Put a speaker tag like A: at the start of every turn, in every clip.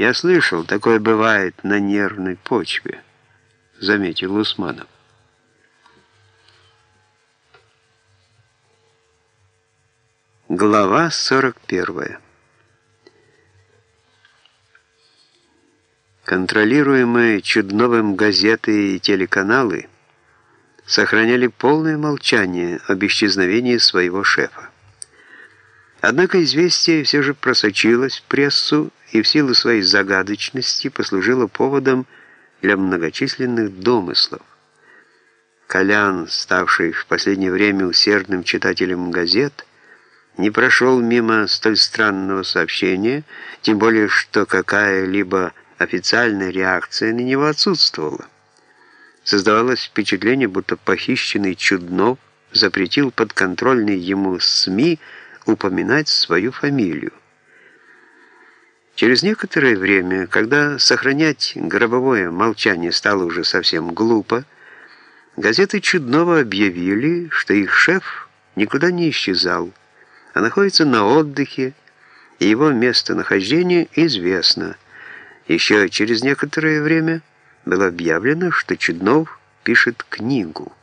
A: «Я слышал, такое бывает на нервной почве», — заметил Усманов. Глава 41 Контролируемые Чудновым газеты и телеканалы сохраняли полное молчание об исчезновении своего шефа. Однако известие все же просочилось в прессу и в силу своей загадочности послужило поводом для многочисленных домыслов. Колян, ставший в последнее время усердным читателем газет, не прошел мимо столь странного сообщения, тем более что какая-либо официальная реакция на него отсутствовала. Создавалось впечатление, будто похищенный Чуднов запретил подконтрольный ему СМИ упоминать свою фамилию. Через некоторое время, когда сохранять гробовое молчание стало уже совсем глупо, газеты Чуднова объявили, что их шеф никуда не исчезал, а находится на отдыхе, и его местонахождение известно. Еще через некоторое время было объявлено, что Чуднов пишет книгу.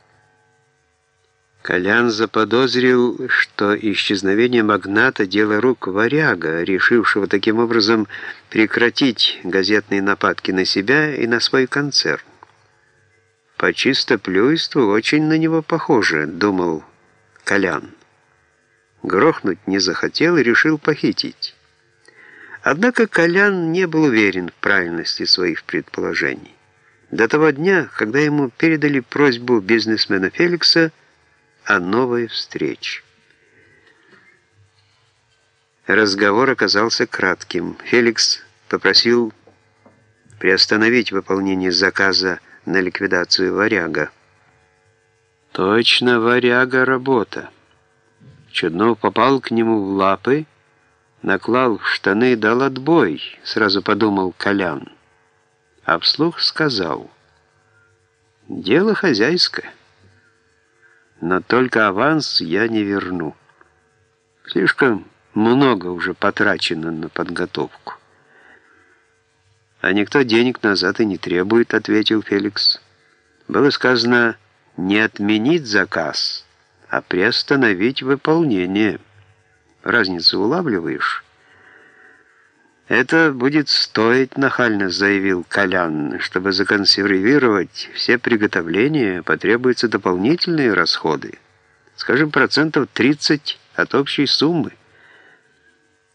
A: Колян заподозрил, что исчезновение магната – дело рук варяга, решившего таким образом прекратить газетные нападки на себя и на свой концерн. «По чистоплюйству очень на него похоже», – думал Колян. Грохнуть не захотел и решил похитить. Однако Колян не был уверен в правильности своих предположений. До того дня, когда ему передали просьбу бизнесмена Феликса о новой встрече. Разговор оказался кратким. Феликс попросил приостановить выполнение заказа на ликвидацию варяга. Точно варяга работа. Чуднов попал к нему в лапы, наклал в штаны и дал отбой, сразу подумал Колян. А вслух сказал, «Дело хозяйское, но только аванс я не верну. Слишком много уже потрачено на подготовку». «А никто денег назад и не требует», — ответил Феликс. «Было сказано не отменить заказ, а приостановить выполнение. Разницу улавливаешь?» «Это будет стоить», — нахально заявил Колян. «Чтобы законсервировать все приготовления, потребуются дополнительные расходы. Скажем, процентов 30 от общей суммы».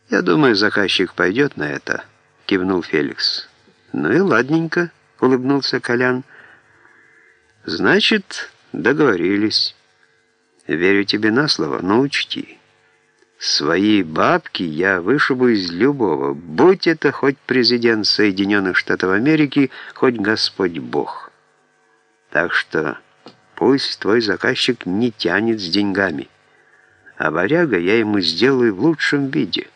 A: «Я думаю, заказчик пойдет на это», — кивнул Феликс. «Ну и ладненько», — улыбнулся Колян. «Значит, договорились. Верю тебе на слово, но учти». Свои бабки я вышибу из любого, будь это хоть президент Соединенных Штатов Америки, хоть Господь Бог. Так что пусть твой заказчик не тянет с деньгами, а варяга я ему сделаю в лучшем виде.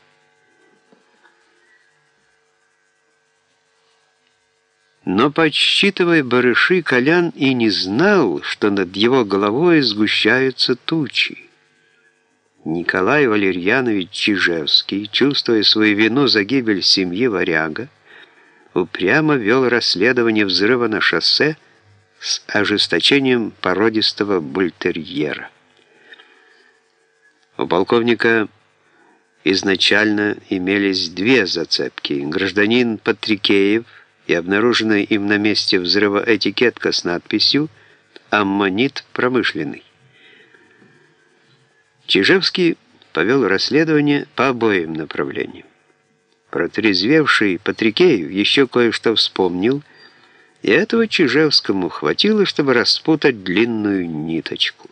A: Но, подсчитывая барыши, Колян и не знал, что над его головой сгущаются тучи. Николай Валерьянович Чижевский, чувствуя свою вину за гибель семьи Варяга, упрямо вел расследование взрыва на шоссе с ожесточением породистого бультерьера. У полковника изначально имелись две зацепки. Гражданин Патрикеев и обнаруженная им на месте взрыва этикетка с надписью «Аммонит промышленный». Чижевский повел расследование по обоим направлениям. Протрезвевший Патрикеев еще кое-что вспомнил, и этого Чижевскому хватило, чтобы распутать длинную ниточку.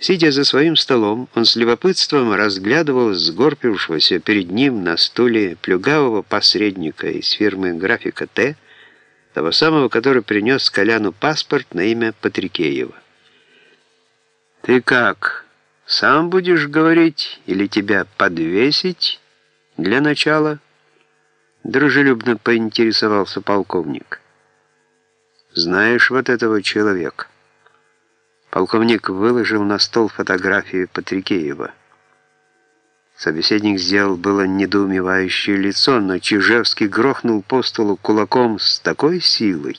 A: Сидя за своим столом, он с любопытством разглядывал сгорбившегося перед ним на стуле плюгавого посредника из фирмы «Графика Т», того самого, который принес Коляну паспорт на имя Патрикеева. «Ты как, сам будешь говорить или тебя подвесить для начала?» Дружелюбно поинтересовался полковник. «Знаешь вот этого человека?» Полковник выложил на стол фотографию Патрикеева. Собеседник сделал было недоумевающее лицо, но Чижевский грохнул по столу кулаком с такой силой,